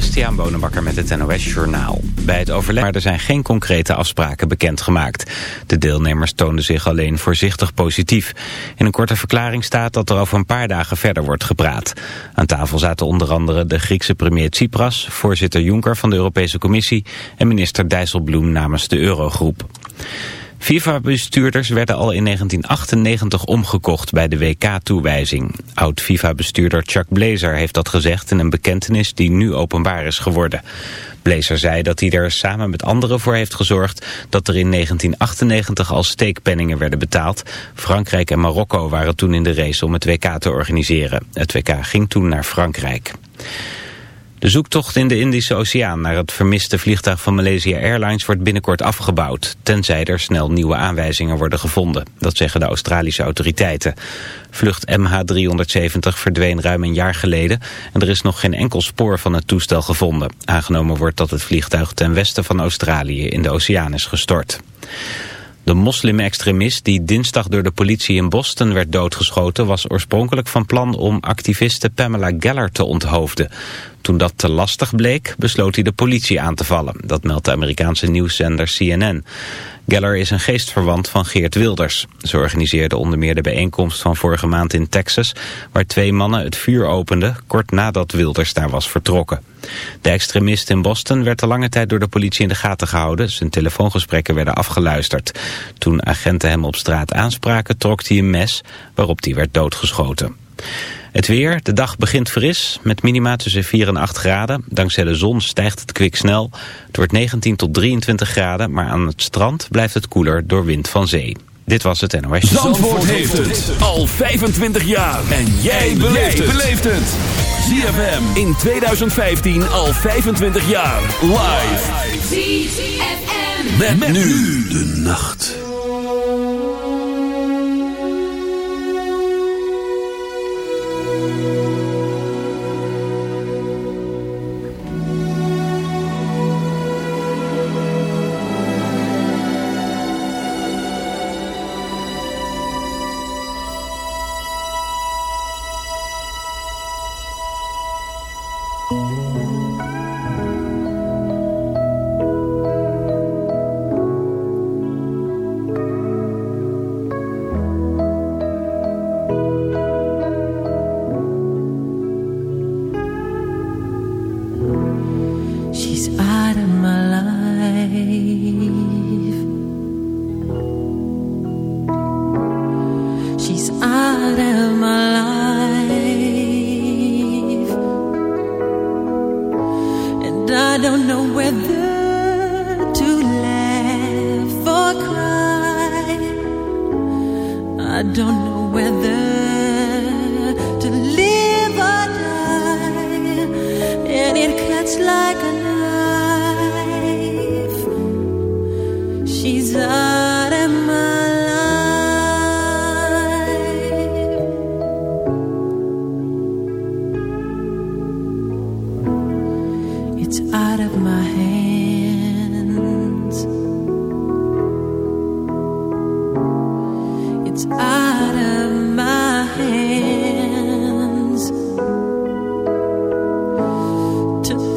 Christian Bonenbakker met het NOS Journaal. Bij het overleg maar er zijn geen concrete afspraken bekendgemaakt. De deelnemers toonden zich alleen voorzichtig positief. In een korte verklaring staat dat er over een paar dagen verder wordt gepraat. Aan tafel zaten onder andere de Griekse premier Tsipras, voorzitter Juncker van de Europese Commissie en minister Dijsselbloem namens de Eurogroep. FIFA-bestuurders werden al in 1998 omgekocht bij de WK-toewijzing. Oud-FIFA-bestuurder Chuck Blazer heeft dat gezegd in een bekentenis die nu openbaar is geworden. Blazer zei dat hij er samen met anderen voor heeft gezorgd dat er in 1998 al steekpenningen werden betaald. Frankrijk en Marokko waren toen in de race om het WK te organiseren. Het WK ging toen naar Frankrijk. De zoektocht in de Indische Oceaan naar het vermiste vliegtuig van Malaysia Airlines wordt binnenkort afgebouwd, tenzij er snel nieuwe aanwijzingen worden gevonden. Dat zeggen de Australische autoriteiten. Vlucht MH370 verdween ruim een jaar geleden en er is nog geen enkel spoor van het toestel gevonden. Aangenomen wordt dat het vliegtuig ten westen van Australië in de oceaan is gestort. De moslim-extremist die dinsdag door de politie in Boston werd doodgeschoten... was oorspronkelijk van plan om activiste Pamela Geller te onthoofden. Toen dat te lastig bleek, besloot hij de politie aan te vallen. Dat meldt de Amerikaanse nieuwszender CNN. Geller is een geestverwant van Geert Wilders. Ze organiseerde onder meer de bijeenkomst van vorige maand in Texas... waar twee mannen het vuur openden kort nadat Wilders daar was vertrokken. De extremist in Boston werd de lange tijd door de politie in de gaten gehouden. Zijn telefoongesprekken werden afgeluisterd. Toen agenten hem op straat aanspraken trok hij een mes waarop hij werd doodgeschoten. Het weer, de dag begint fris, met minima tussen 4 en 8 graden. Dankzij de zon stijgt het kwik snel. Het wordt 19 tot 23 graden, maar aan het strand blijft het koeler door wind van zee. Dit was het NOS. Zandvoort, Zandvoort heeft het al 25 jaar. En jij beleeft het. ZFM in 2015 al 25 jaar. Live. ZFM. Met, met nu de nacht.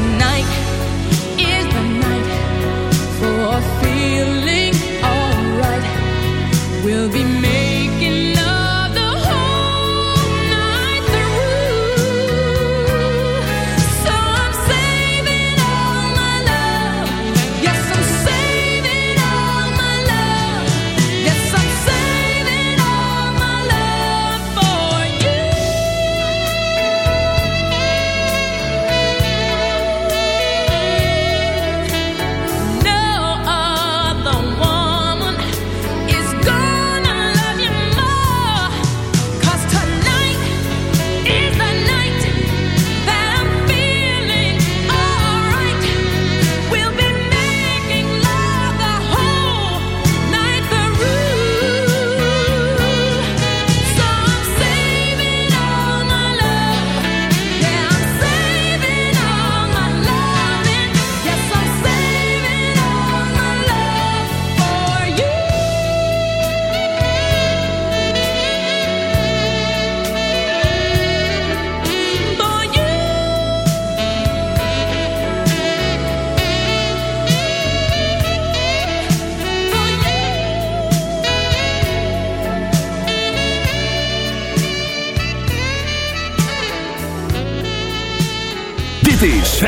night.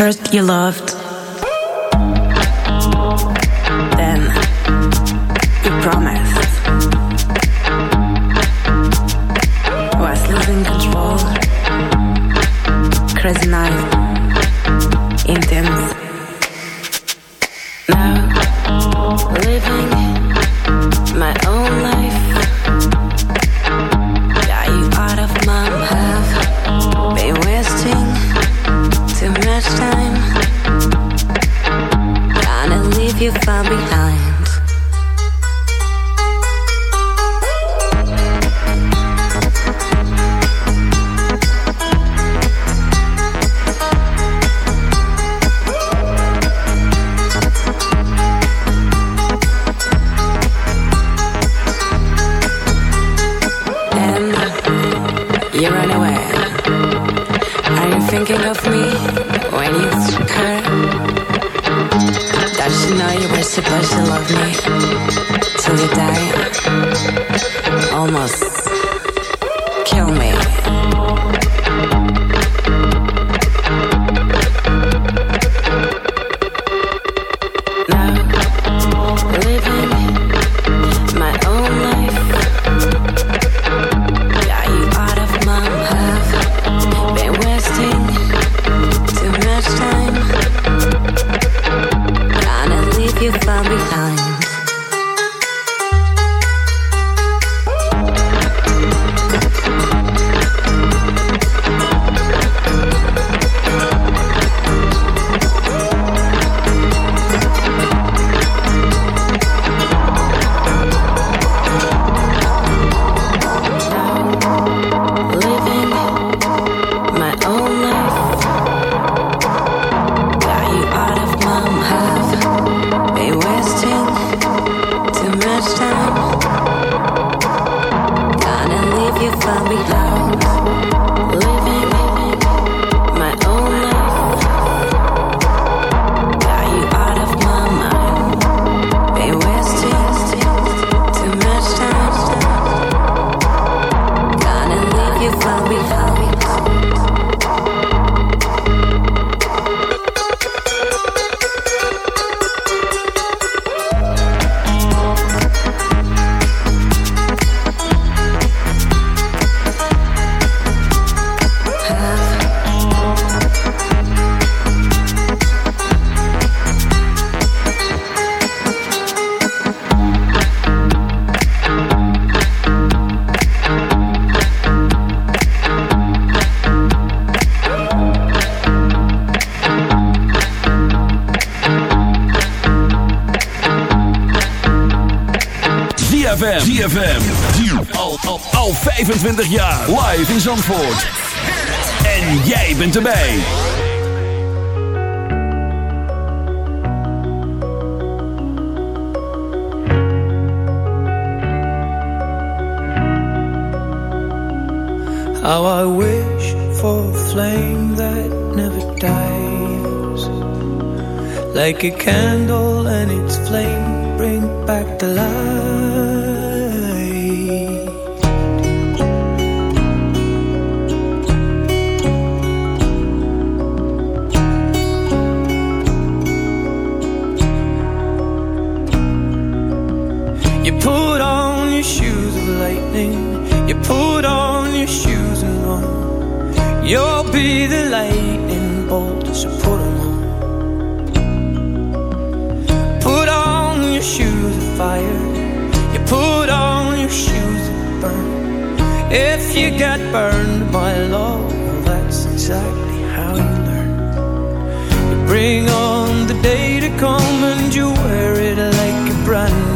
First, you loved, then, you promised. Was losing control, crazy night, intense. Now, living my own life. 25 jaar. Live in Zandvoort. En jij bent erbij. How I wish for a flame that never dies. Like a candle You'll be the lightning bolt, so put 'em on. Put on your shoes of fire. You put on your shoes of burn. If you get burned by love, well, that's exactly how you learn. You bring on the day to come and you wear it like a brand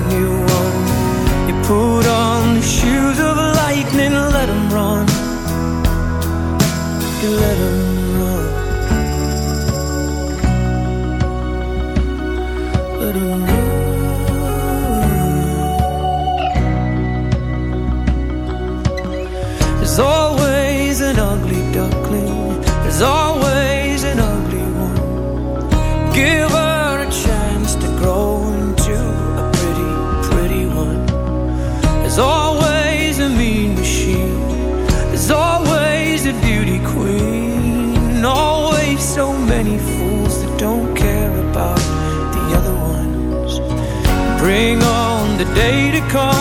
'em day to come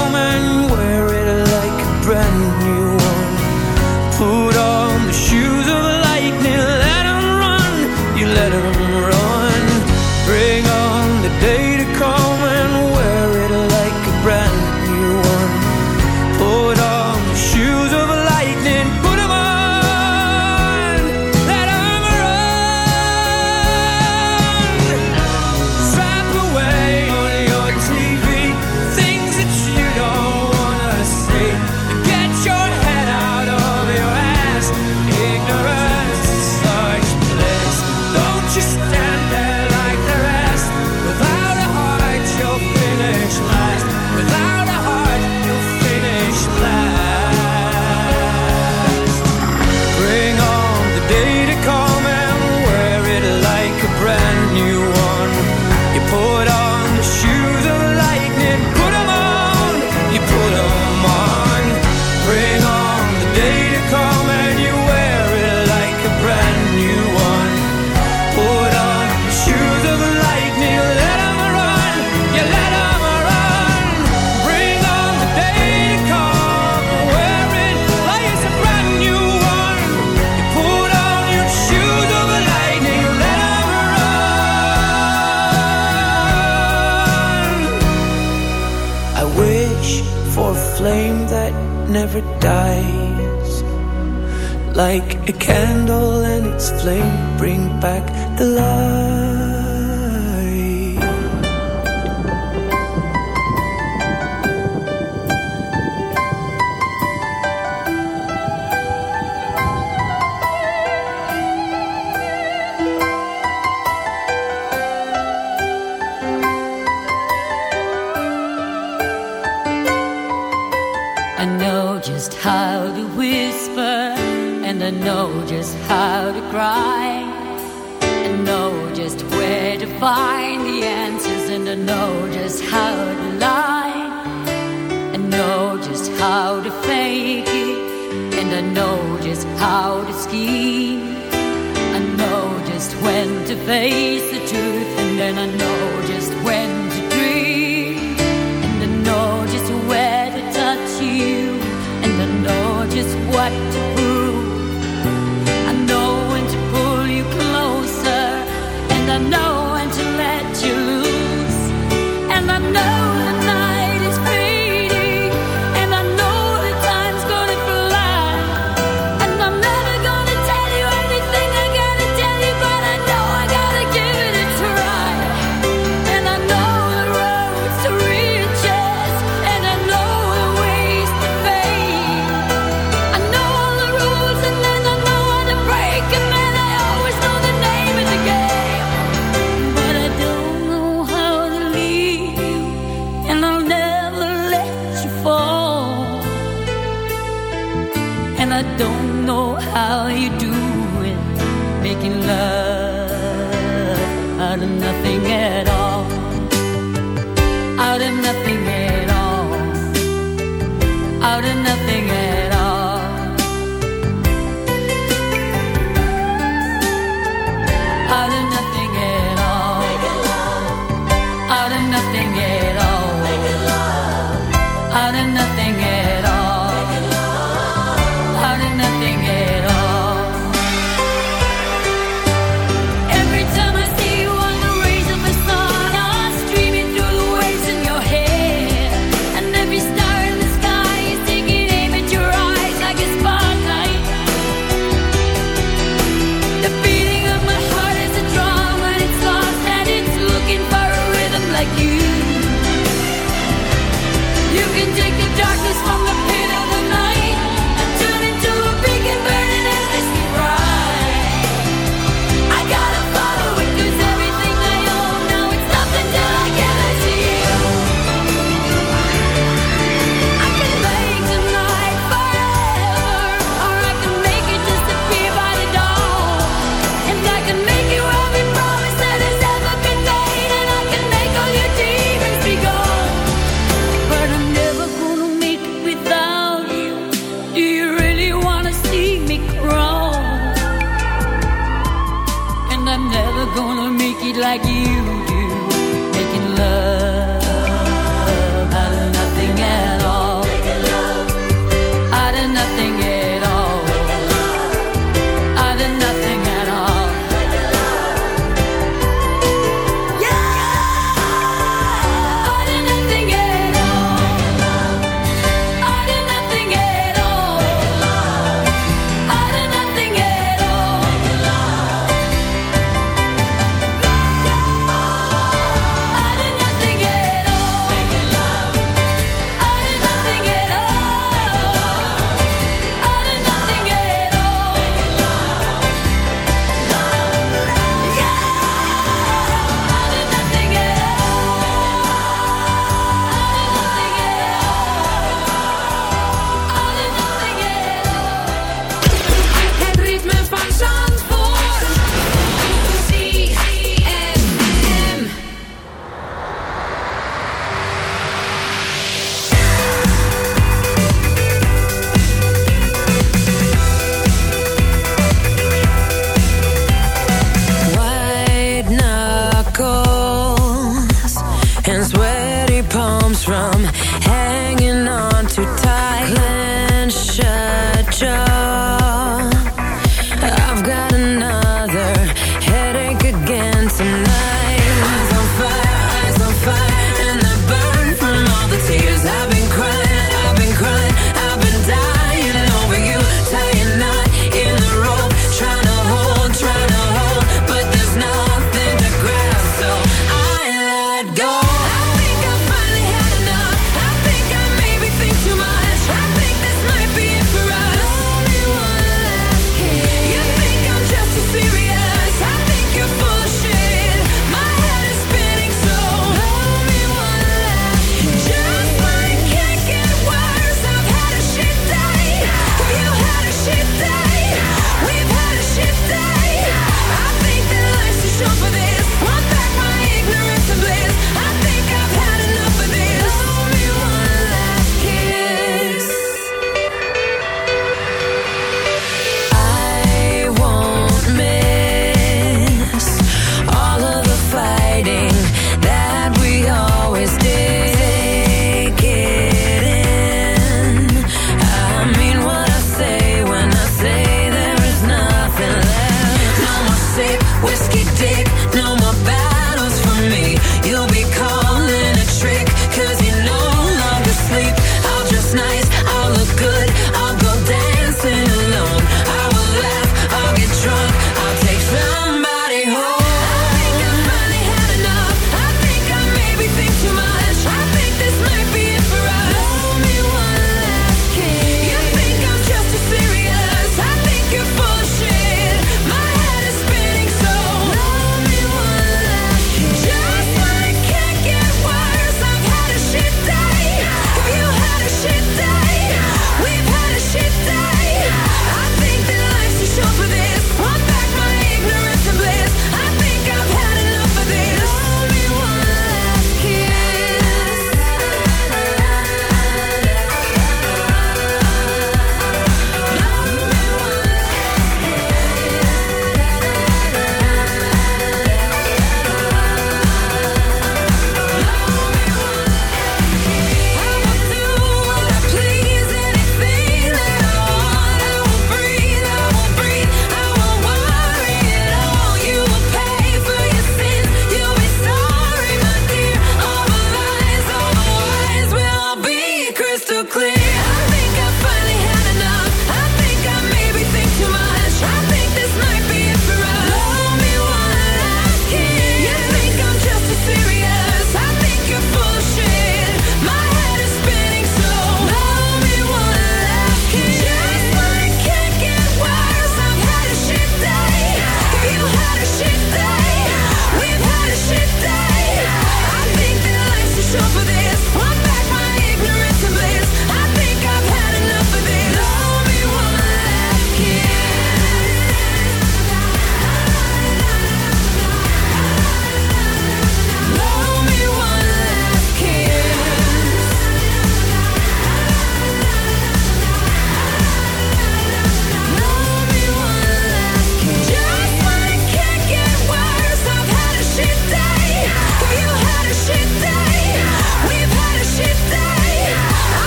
what to